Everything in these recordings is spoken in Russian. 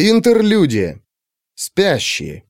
Интерлюдия. Спящие.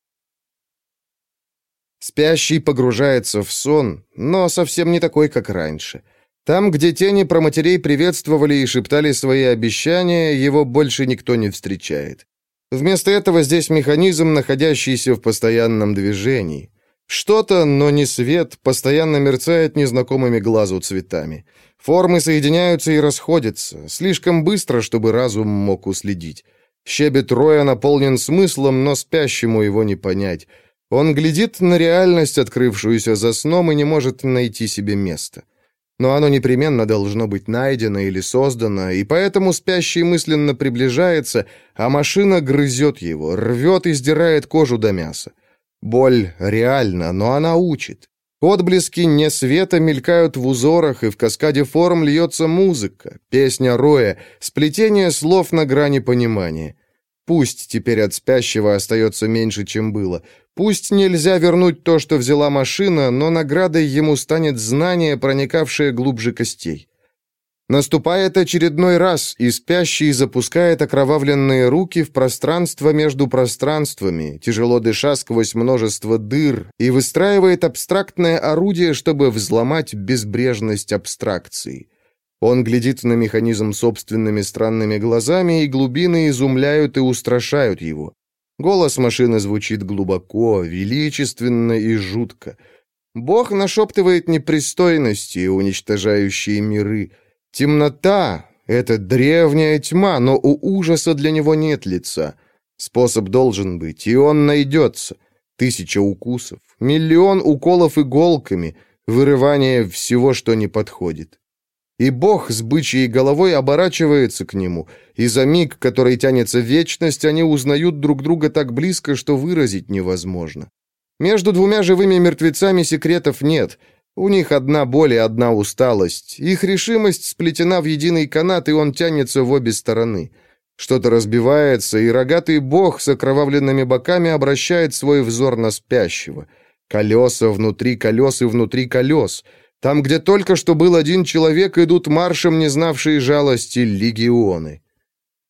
Спящий погружается в сон, но совсем не такой, как раньше. Там, где тени про матерей приветствовали и шептали свои обещания, его больше никто не встречает. Вместо этого здесь механизм, находящийся в постоянном движении. Что-то, но не свет, постоянно мерцает незнакомыми глазу цветами. Формы соединяются и расходятся, слишком быстро, чтобы разум мог уследить. Щебет Роя наполнен смыслом, но спящему его не понять. Он глядит на реальность, открывшуюся за сном, и не может найти себе места. Но оно непременно должно быть найдено или создано, и поэтому спящий мысленно приближается, а машина грызет его, рвет и сдирает кожу до мяса. Боль реальна, но она учит. Отблески не света мелькают в узорах, и в каскаде форм льется музыка, песня Роя, сплетение слов на грани понимания. Пусть теперь от спящего остается меньше, чем было. Пусть нельзя вернуть то, что взяла машина, но наградой ему станет знание, проникавшее глубже костей. Наступает очередной раз, и спящий запускает окровавленные руки в пространство между пространствами, тяжело дыша сквозь множество дыр, и выстраивает абстрактное орудие, чтобы взломать безбрежность абстракции. Он глядит на механизм собственными странными глазами, и глубины изумляют и устрашают его. Голос машины звучит глубоко, величественно и жутко. Бог нашептывает непристойности, уничтожающие миры — Темнота — это древняя тьма, но у ужаса для него нет лица. Способ должен быть, и он найдется. Тысяча укусов, миллион уколов иголками, вырывание всего, что не подходит. И Бог с бычьей головой оборачивается к нему, и за миг, который тянется вечность, они узнают друг друга так близко, что выразить невозможно. Между двумя живыми мертвецами секретов нет — у них одна боль и одна усталость. Их решимость сплетена в единый канат, и он тянется в обе стороны. Что-то разбивается, и рогатый бог с окровавленными боками обращает свой взор на спящего. Колеса внутри колес и внутри колес. Там, где только что был один человек, идут маршем, не знавшие жалости, легионы.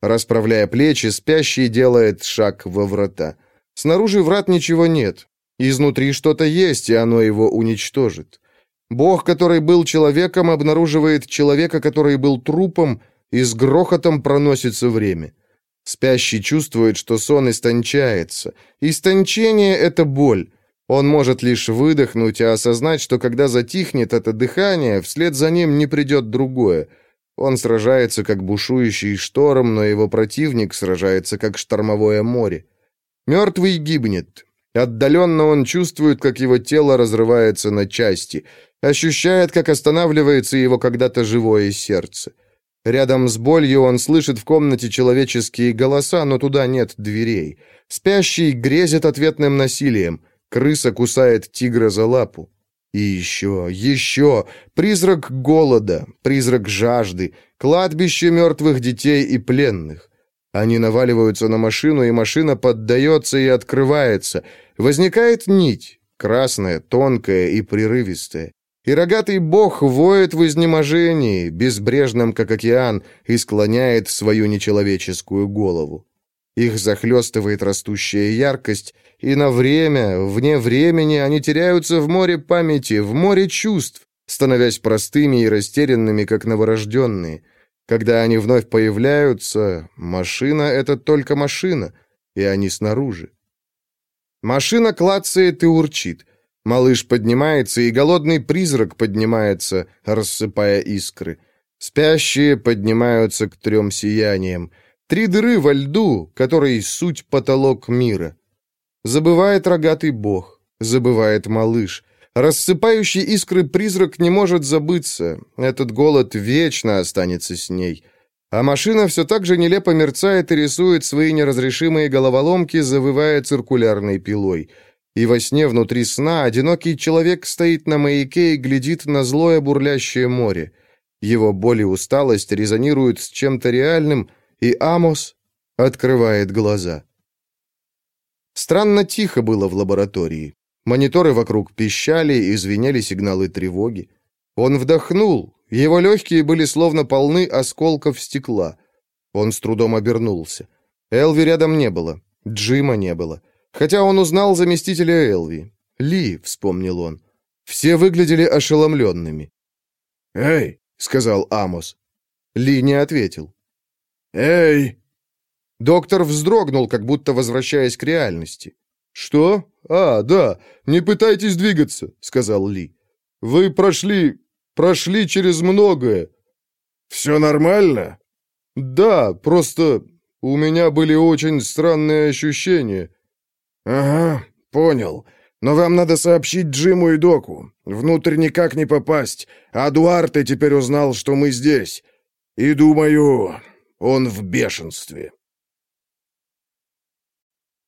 Расправляя плечи, спящий делает шаг во врата. Снаружи врат ничего нет. Изнутри что-то есть, и оно его уничтожит. Бог, который был человеком, обнаруживает человека, который был трупом, и с грохотом проносится время. Спящий чувствует, что сон истончается. Истончение — это боль. Он может лишь выдохнуть и осознать, что когда затихнет это дыхание, вслед за ним не придет другое. Он сражается, как бушующий шторм, но его противник сражается, как штормовое море. Мертвый гибнет. Отдаленно он чувствует, как его тело разрывается на части — Ощущает, как останавливается его когда-то живое сердце. Рядом с болью он слышит в комнате человеческие голоса, но туда нет дверей. Спящий грезит ответным насилием. Крыса кусает тигра за лапу. И еще, еще, призрак голода, призрак жажды, кладбище мертвых детей и пленных. Они наваливаются на машину, и машина поддается и открывается. Возникает нить, красная, тонкая и прерывистая. И рогатый бог воет в изнеможении, безбрежном, как океан, и склоняет свою нечеловеческую голову. Их захлестывает растущая яркость, и на время, вне времени они теряются в море памяти, в море чувств, становясь простыми и растерянными, как новорожденные. Когда они вновь появляются, машина — это только машина, и они снаружи. Машина клацает и урчит. Малыш поднимается, и голодный призрак поднимается, рассыпая искры. Спящие поднимаются к трем сияниям. Три дыры во льду, который суть потолок мира. Забывает рогатый бог, забывает малыш. Рассыпающий искры призрак не может забыться. Этот голод вечно останется с ней. А машина все так же нелепо мерцает и рисует свои неразрешимые головоломки, завывая циркулярной пилой — и во сне внутри сна одинокий человек стоит на маяке и глядит на злое бурлящее море. Его боль и усталость резонируют с чем-то реальным, и Амос открывает глаза. Странно тихо было в лаборатории. Мониторы вокруг пищали и звенели сигналы тревоги. Он вдохнул, его легкие были словно полны осколков стекла. Он с трудом обернулся. Элви рядом не было. Джима не было. Хотя он узнал заместителя Элви. Ли, вспомнил он. Все выглядели ошеломленными. «Эй!» — сказал Амос. Ли не ответил. «Эй!» Доктор вздрогнул, как будто возвращаясь к реальности. «Что? А, да, не пытайтесь двигаться», — сказал Ли. «Вы прошли... прошли через многое». «Все нормально?» «Да, просто у меня были очень странные ощущения». «Ага, понял. Но вам надо сообщить Джиму и Доку. Внутрь никак не попасть. А Дуарте теперь узнал, что мы здесь. И думаю, он в бешенстве».